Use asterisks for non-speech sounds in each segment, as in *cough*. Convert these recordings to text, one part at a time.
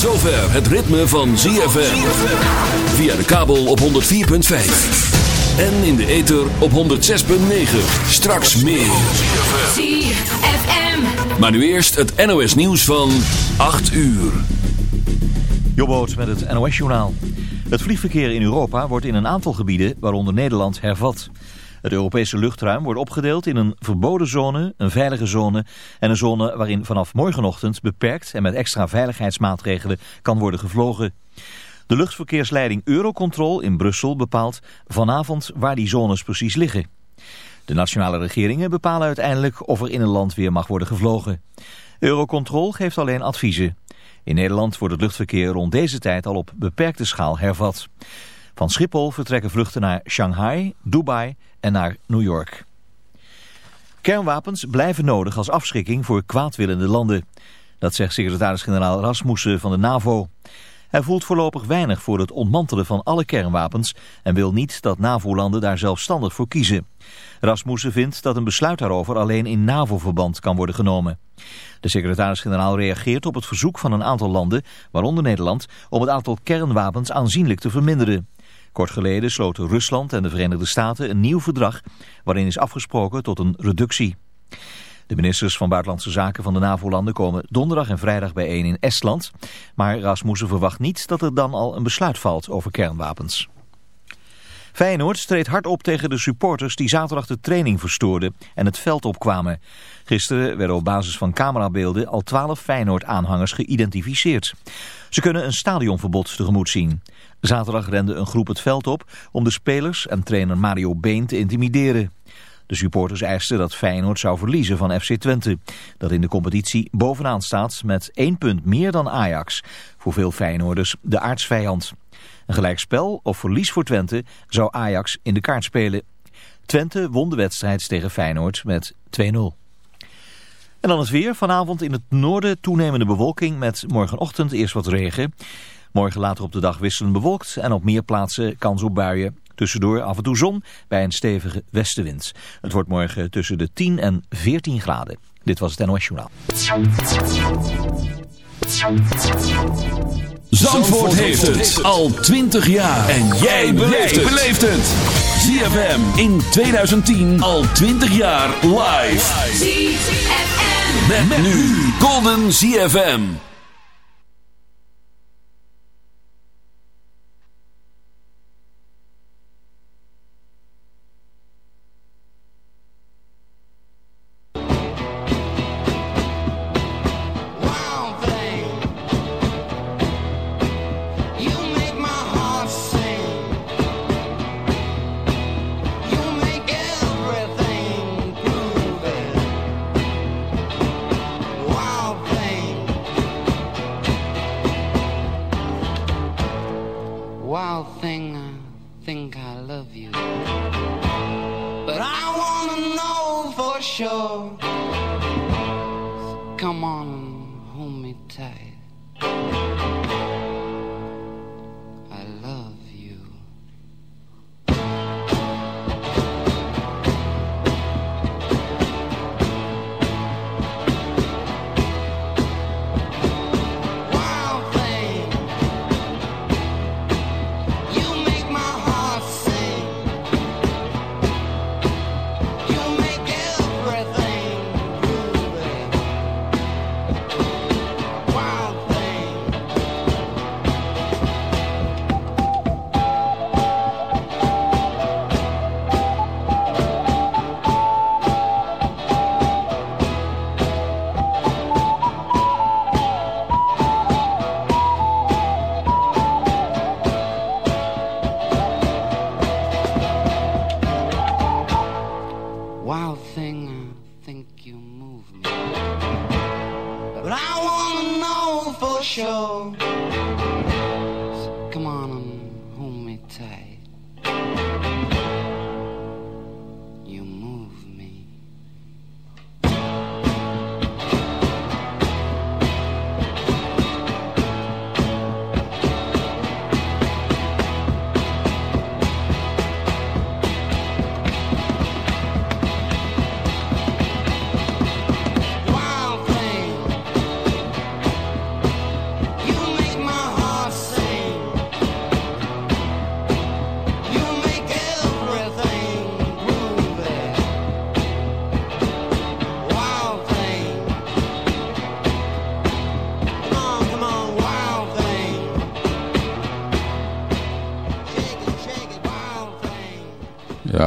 zover het ritme van ZFM. Via de kabel op 104.5. En in de ether op 106.9. Straks meer. ZFM. Maar nu eerst het NOS nieuws van 8 uur. Jobboot met het NOS-journaal. Het vliegverkeer in Europa wordt in een aantal gebieden, waaronder Nederland, hervat. Het Europese luchtruim wordt opgedeeld in een verboden zone, een veilige zone en een zone waarin vanaf morgenochtend beperkt en met extra veiligheidsmaatregelen kan worden gevlogen. De luchtverkeersleiding Eurocontrol in Brussel bepaalt vanavond waar die zones precies liggen. De nationale regeringen bepalen uiteindelijk of er in een land weer mag worden gevlogen. Eurocontrol geeft alleen adviezen. In Nederland wordt het luchtverkeer rond deze tijd al op beperkte schaal hervat. Van Schiphol vertrekken vluchten naar Shanghai, Dubai en naar New York. Kernwapens blijven nodig als afschrikking voor kwaadwillende landen. Dat zegt secretaris-generaal Rasmussen van de NAVO. Hij voelt voorlopig weinig voor het ontmantelen van alle kernwapens... en wil niet dat NAVO-landen daar zelfstandig voor kiezen. Rasmussen vindt dat een besluit daarover alleen in NAVO-verband kan worden genomen. De secretaris-generaal reageert op het verzoek van een aantal landen, waaronder Nederland, om het aantal kernwapens aanzienlijk te verminderen. Kort geleden sloten Rusland en de Verenigde Staten een nieuw verdrag waarin is afgesproken tot een reductie. De ministers van Buitenlandse Zaken van de NAVO-landen komen donderdag en vrijdag bijeen in Estland. Maar Rasmussen verwacht niet dat er dan al een besluit valt over kernwapens. Feyenoord treedt hard op tegen de supporters die zaterdag de training verstoorden en het veld opkwamen. Gisteren werden op basis van camerabeelden al twaalf Feyenoord-aanhangers geïdentificeerd. Ze kunnen een stadionverbod tegemoet zien. Zaterdag rende een groep het veld op om de spelers en trainer Mario Been te intimideren. De supporters eisten dat Feyenoord zou verliezen van FC Twente, dat in de competitie bovenaan staat met één punt meer dan Ajax. Voor veel Feyenoorders de aardsvijand. Een gelijkspel of verlies voor Twente zou Ajax in de kaart spelen. Twente won de wedstrijd tegen Feyenoord met 2-0. En dan het weer. Vanavond in het noorden toenemende bewolking met morgenochtend eerst wat regen. Morgen later op de dag wisselend bewolkt en op meer plaatsen kans op buien. Tussendoor af en toe zon bij een stevige westenwind. Het wordt morgen tussen de 10 en 14 graden. Dit was het NOS Journaal. Zandvoort heeft het al 20 jaar. En jij beleeft het. ZFM in 2010 al 20 jaar live. ZFM. Met, nu Golden ZFM.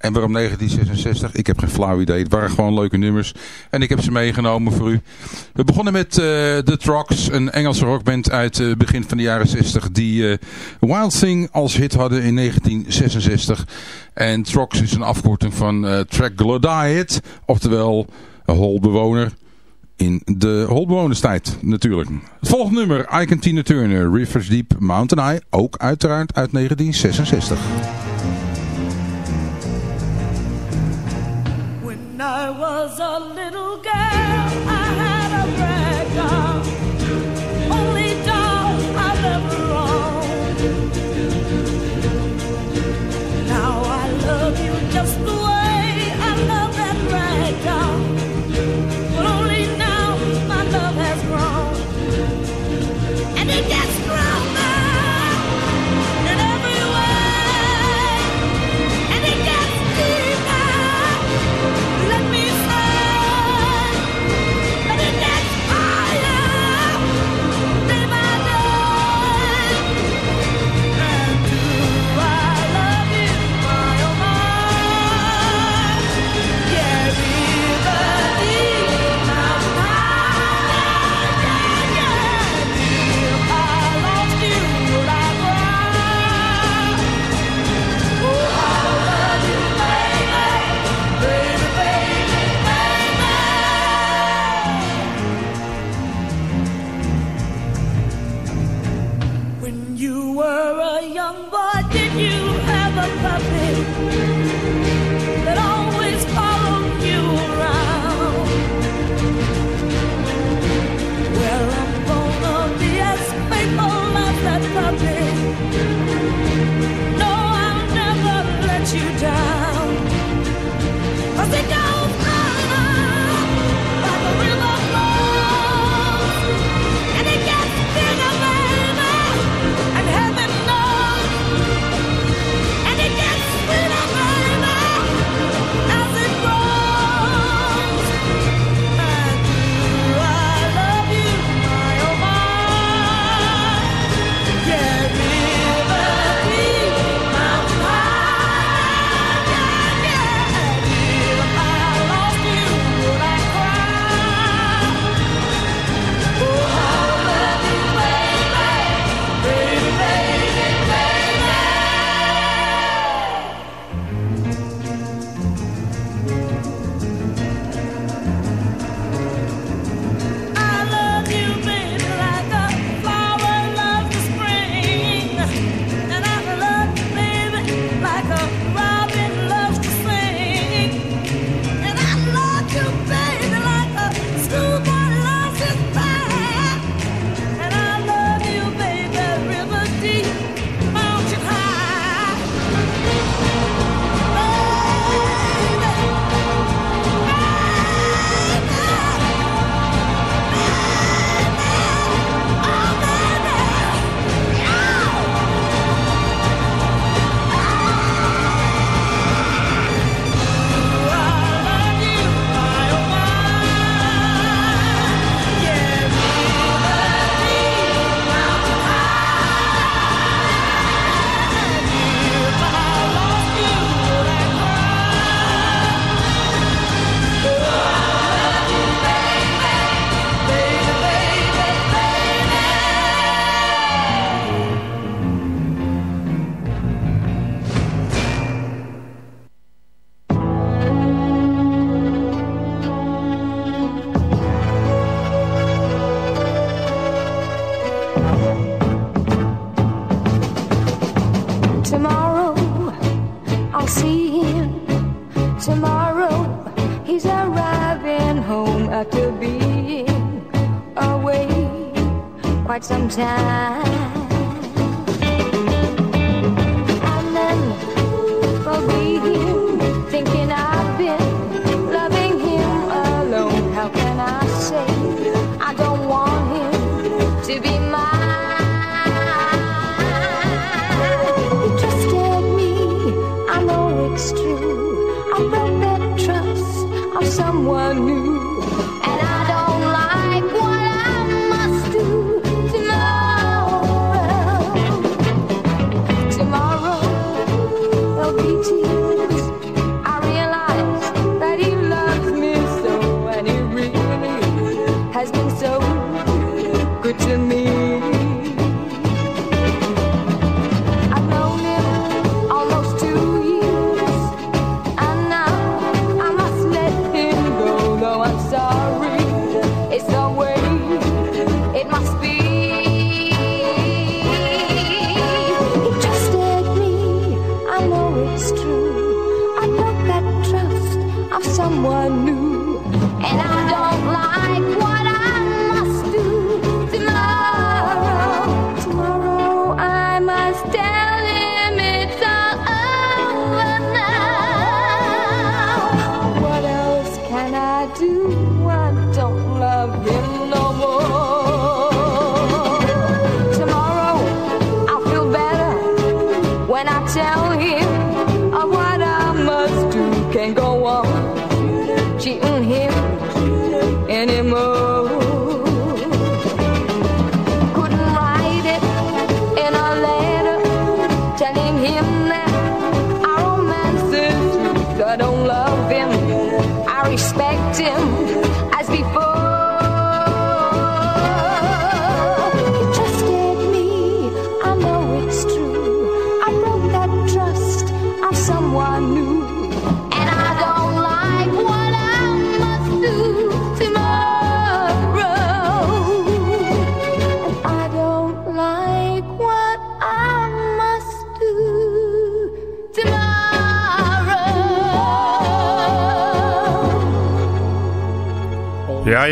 En waarom 1966? Ik heb geen flauw idee. Het waren gewoon leuke nummers. En ik heb ze meegenomen voor u. We begonnen met uh, The Trucks, een Engelse rockband uit het uh, begin van de jaren 60. Die uh, Wild Thing als hit hadden in 1966. En Trucks is een afkorting van uh, Troglodyte. Oftewel holbewoner. In de holbewonerstijd natuurlijk. Het volgende nummer, Ike Tina Turner, Rivers Deep, Mountain High. Ook uiteraard uit 1966. I was a little girl,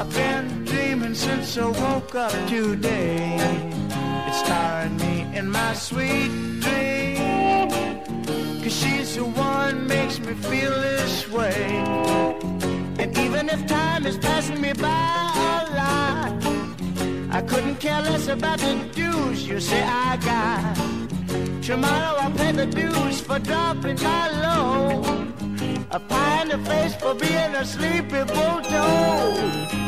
I've been dreaming since I woke up today. It's starred me in my sweet dream. Cause she's the one makes me feel this way. And even if time is passing me by a lot, I couldn't care less about the dues you say I got. Tomorrow I'll pay the dues for dropping my load. A pie in the face for being a sleepy bulldog.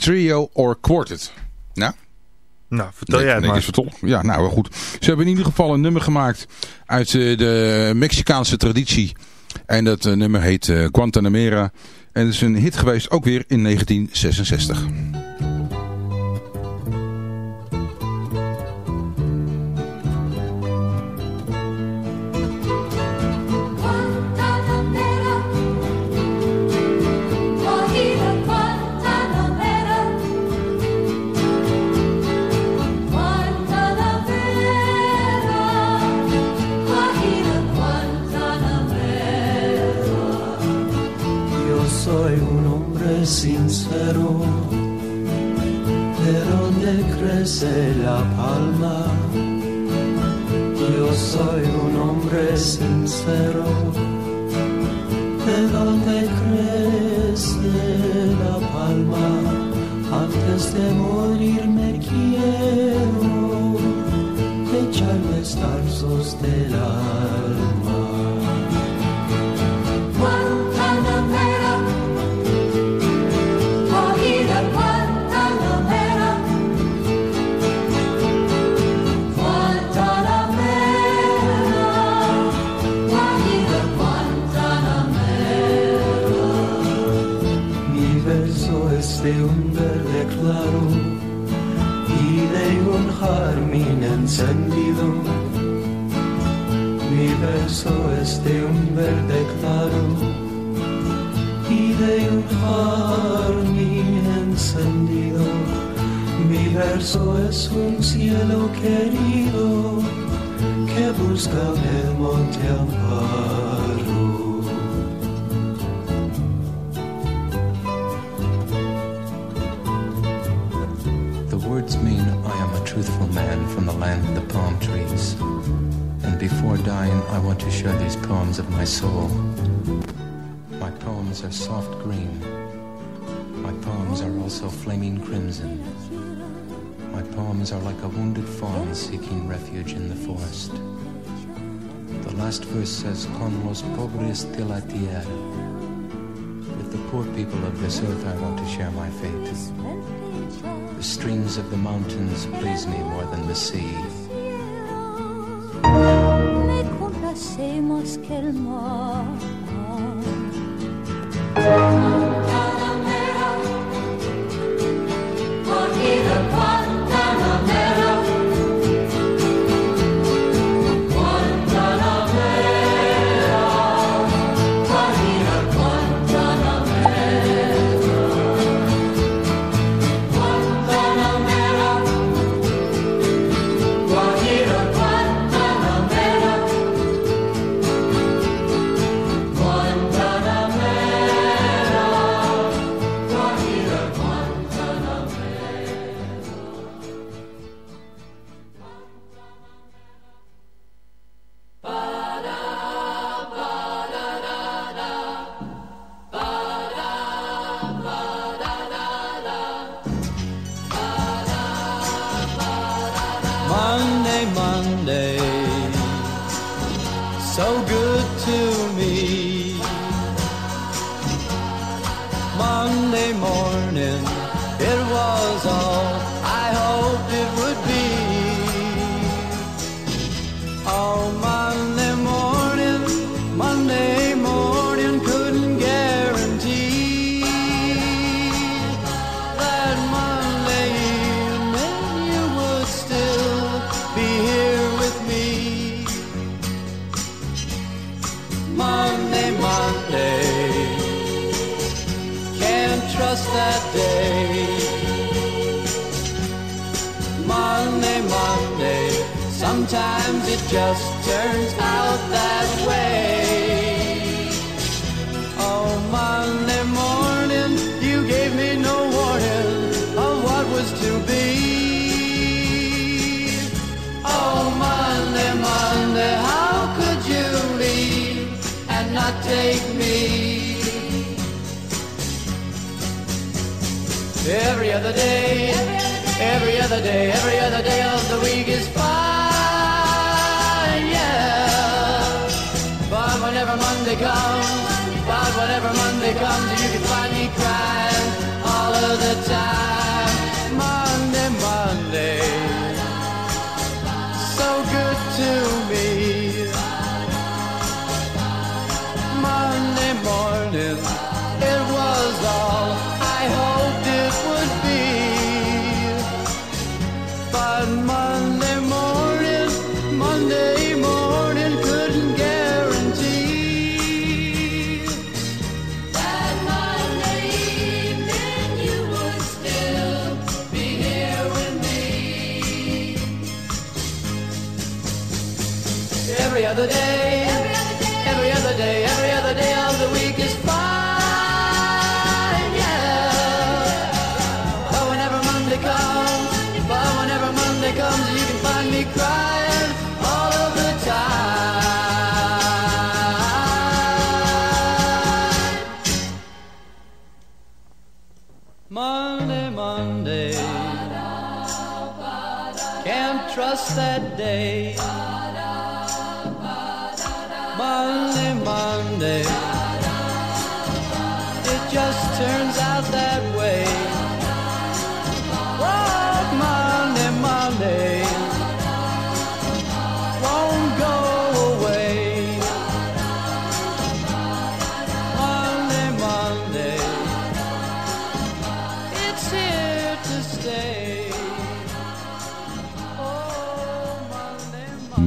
Trio or Quartet. Nou, Nou, vertel jij het maar. vertolkt. Ja, nou wel goed. Ze hebben in ieder geval een nummer gemaakt uit eh, de Mexicaanse traditie. En dat eh, nummer heet eh, Guantanamera. En het is een hit geweest ook weer in 1966. La palma. Yo soy un hombre sincero, de donde crece la palma. Antes de morir me quiero echar los tarzos del alma. Es un cielo querido que busca el monte amparo. The words mean I am a truthful man from the land of the palm trees. And before dying, I want to share these poems of my soul. My poems are soft green. My poems are also flaming crimson. Poems are like a wounded fawn seeking refuge in the forest. The last verse says, Con los pobres de la tierra. With the poor people of this earth, I want to share my fate. The streams of the mountains please me more than the sea. Whenever Monday comes, you can find me crying all of the time.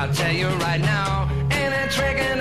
I'll tell you right now, ain't it tricking?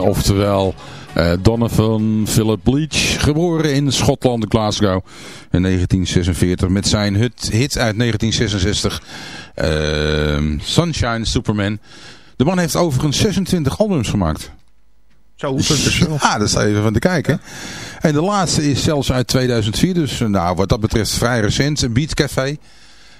Oftewel eh, Donovan Philip Leach, geboren in Schotland, Glasgow in 1946 met zijn hit, hit uit 1966, ehm, Sunshine Superman. De man heeft overigens 26 albums gemaakt. Zo. Ja, *laughs* daar sta je even van te kijken. En de laatste is zelfs uit 2004, dus nou, wat dat betreft vrij recent, een Beat Café.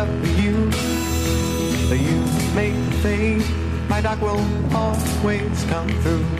I you. You make fade, my dark will always come through.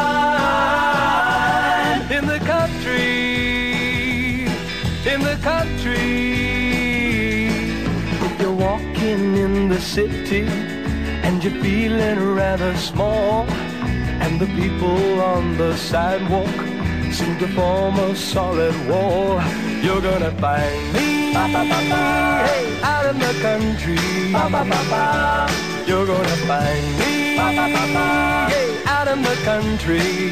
in the country, in the country. If you're walking in the city and you're feeling rather small, and the people on the sidewalk seem to form a solid wall. You're gonna find me hey, out in the country. You're gonna find me hey, out in the country.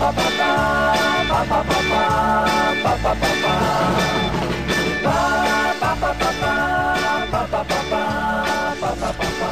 Ba, ba, ba, ba,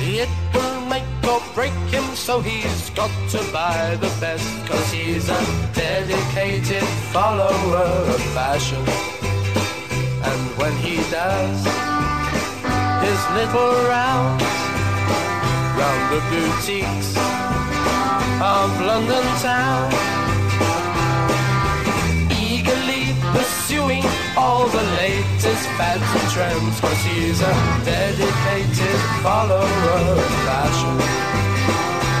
It will make or break him, so he's got to buy the best. Cause he's a dedicated follower of fashion. And when he does his little rounds round the boutiques of London town. Pursuing all the latest fads and trends, cause he's a dedicated follower of fashion.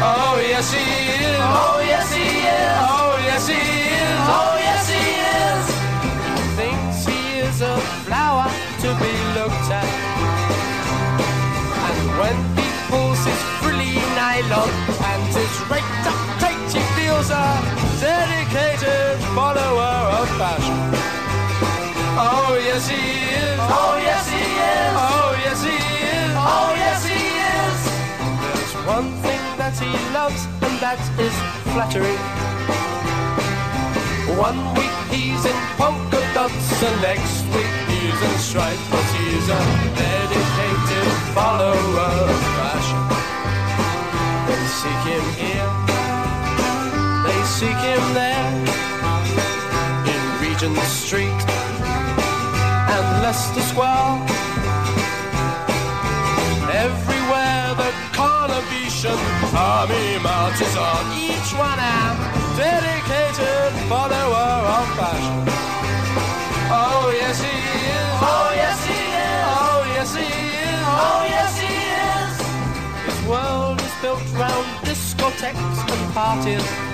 Oh yes he is, oh yes he is, oh yes he is, oh yes he is. Thinks he is a flower to be looked at. And when he pulls his frilly nylon and his raked up crate, he feels a dedicated follower of fashion. Oh yes he is. Oh yes he is. Oh yes he is. Oh yes he is. There's one thing that he loves, and that is flattery. One week he's in polka dots, and next week he's in stripes. But he's a dedicated follower of fashion. They seek him here, they seek him there, in Regent Street Leicester Square. Everywhere the Carnabetian army marches on, each one a dedicated follower of fashion. Oh yes he is. Oh yes he is. Oh yes he is. Oh yes he is. His world is built round discotheques and parties.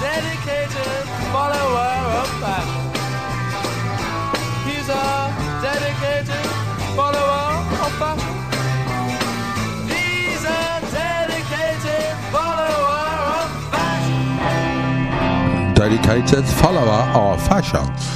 dedicated follower of fashion. He's a dedicated follower of fashion. He's a dedicated follower of fashion. Dedicated follower of fashion.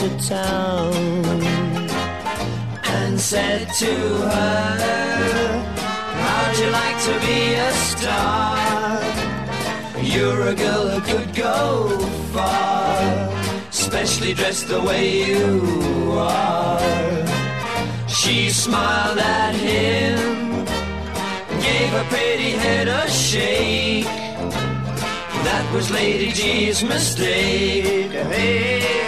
Into town and said to her, How'd you like to be a star? You're a girl who could go far, especially dressed the way you are. She smiled at him, gave her pretty head a shake. That was Lady G's mistake. Hey,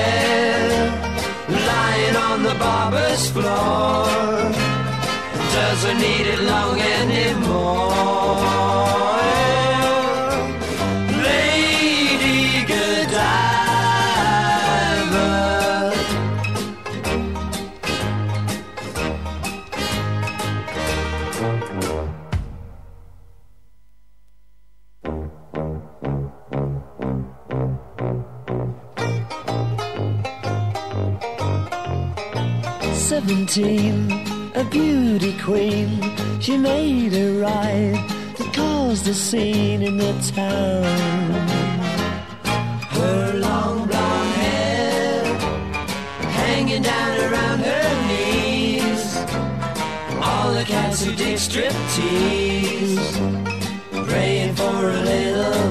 the barber's floor doesn't need it long anymore. A beauty queen, she made a ride that caused a scene in the town. Her long blonde hair hanging down around her knees. All the cats who dig striptease, praying for a little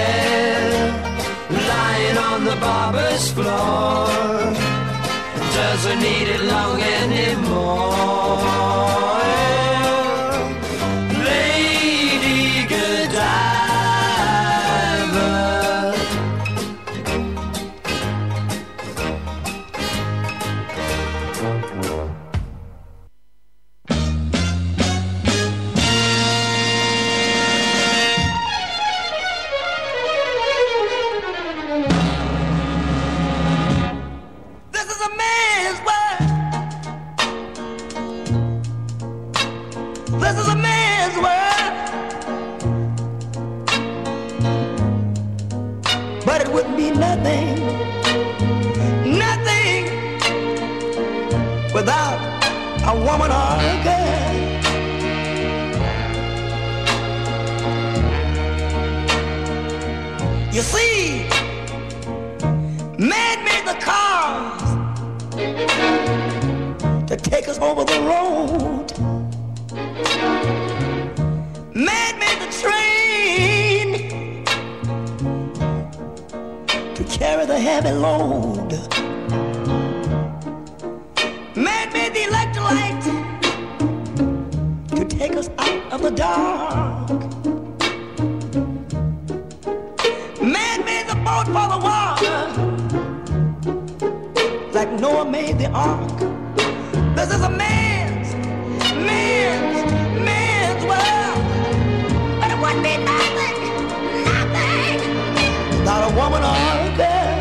on the barber's floor doesn't need it long anymore. Take us over the road. Man made the train to carry the heavy load. Man made the electric light to take us out of the dark. Man made the boat for the water like Noah made the ark. This is a man's, man's, man's world. But it wouldn't be nothing, nothing without a woman or girl.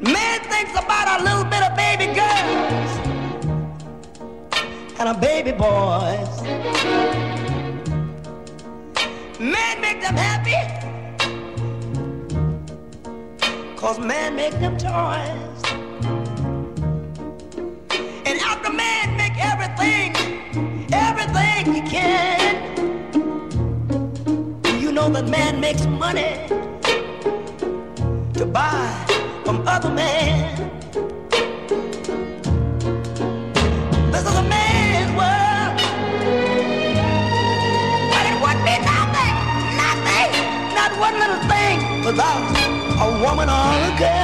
Man thinks about a little bit of baby girls and a baby boys. Them happy. Cause man make them toys. And after man make everything, everything he can. You know that man makes money to buy from other men. Without a woman or a girl.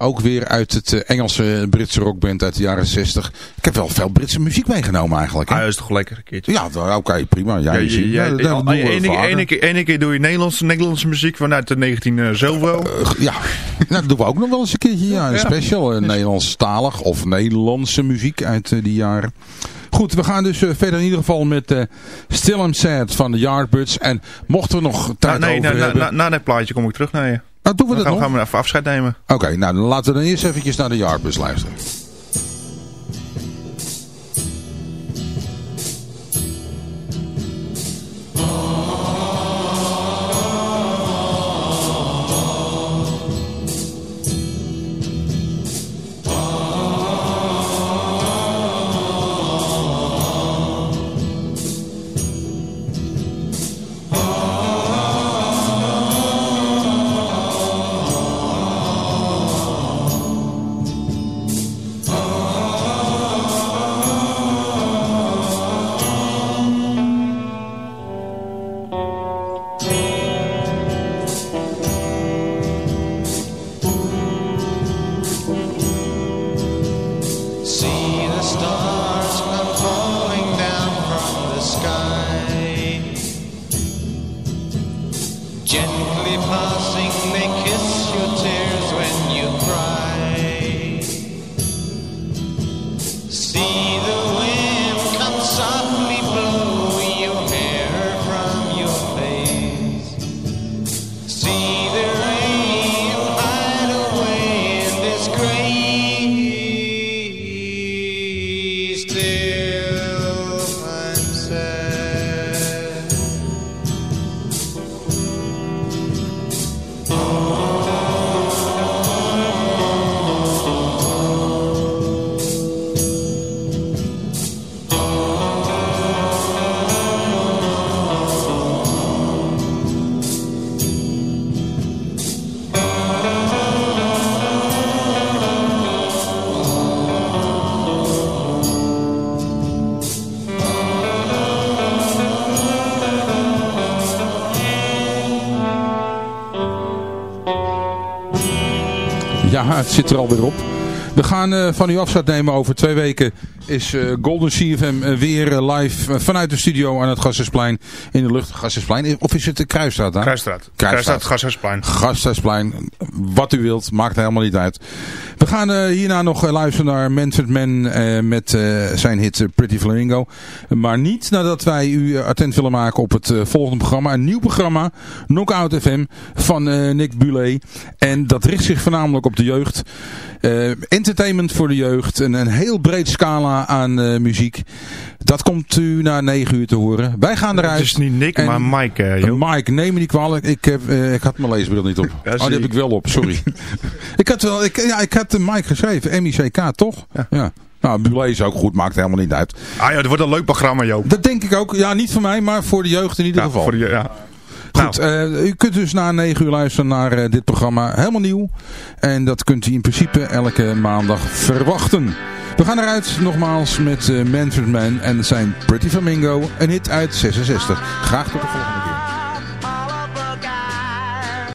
ook weer uit het eh, Engelse Britse rockband uit de jaren 60. Ik heb wel veel Britse muziek meegenomen eigenlijk. hè? Ah, is toch lekker een keertje. Ja, oké, prima. Ja, je ja, ja, dat ja, ene, keer- ene, keer, ene keer doe je Nederlandse, Nederlandse muziek vanuit de 19 eh, zoveel. Ja, *laughs* nou, dat doen we ook nog wel eens een keertje. Ja, een special. eh, Nederlandstalig of Nederlandse muziek uit eh, die jaren. Goed, we gaan dus eh, verder in ieder geval met eh Still I'm Sad van de Yardbirds. En mochten we nog tijd Nou, nee, over na, na, hebben... na, na dat plaatje kom ik terug naar je. Nou, doen we Dan dat gaan, nog? gaan we even afscheid nemen. Oké, nou dan laten we dan eerst eventjes naar de Yardbirds luisteren. Het zit er alweer op. We gaan eh, van u afscheid nemen over twee weken is eh, Golden CFM eh, weer live vanuit de studio aan het Gassersplein in de lucht. Gassersplein, of is het de Kruisstraat daar? Kruisstraat. Kruisstraat, Gassersplein. Gasthuisplein, wat u wilt, maakt helemaal niet uit. We gaan eh, hierna nog eh, luisteren naar Manfred Mann eh, met zijn hit Pretty Flamingo. Maar niet nadat wij u attent willen maken op het volgende programma. Een nieuw programma, Knockout FM, van Nick Bulet. En dat richt zich voornamelijk op de jeugd. Entertainment voor de jeugd. Een, een heel breed scala aan muziek. Dat komt u na 9 uur te horen. Wij gaan eruit. Het is niet Nick, En- maar Mike. joh. Mike, neem me niet kwalijk. Ik, heb, ik had mijn leesbril niet op. Ja, oh, die heb ik. ik wel op, sorry. *laughs* ik had wel, ik, ja, ik had de Mike geschreven. M-I-C-K, toch? Ja. Nou, Bulet is ook goed, maakt helemaal niet uit. Ah ja, het wordt een leuk programma, Joop. Dat denk ik ook. Ja, niet voor mij, maar voor de jeugd in ieder Ja, geval. voor de, ja. Goed, eh, u kunt dus na 9 uur luisteren naar eh, dit programma. Helemaal nieuw. En dat kunt u in principe elke maandag verwachten. We gaan eruit nogmaals met eh, Manfred Mann en zijn Pretty Flamingo. Een hit uit 66. Graag tot de volgende keer.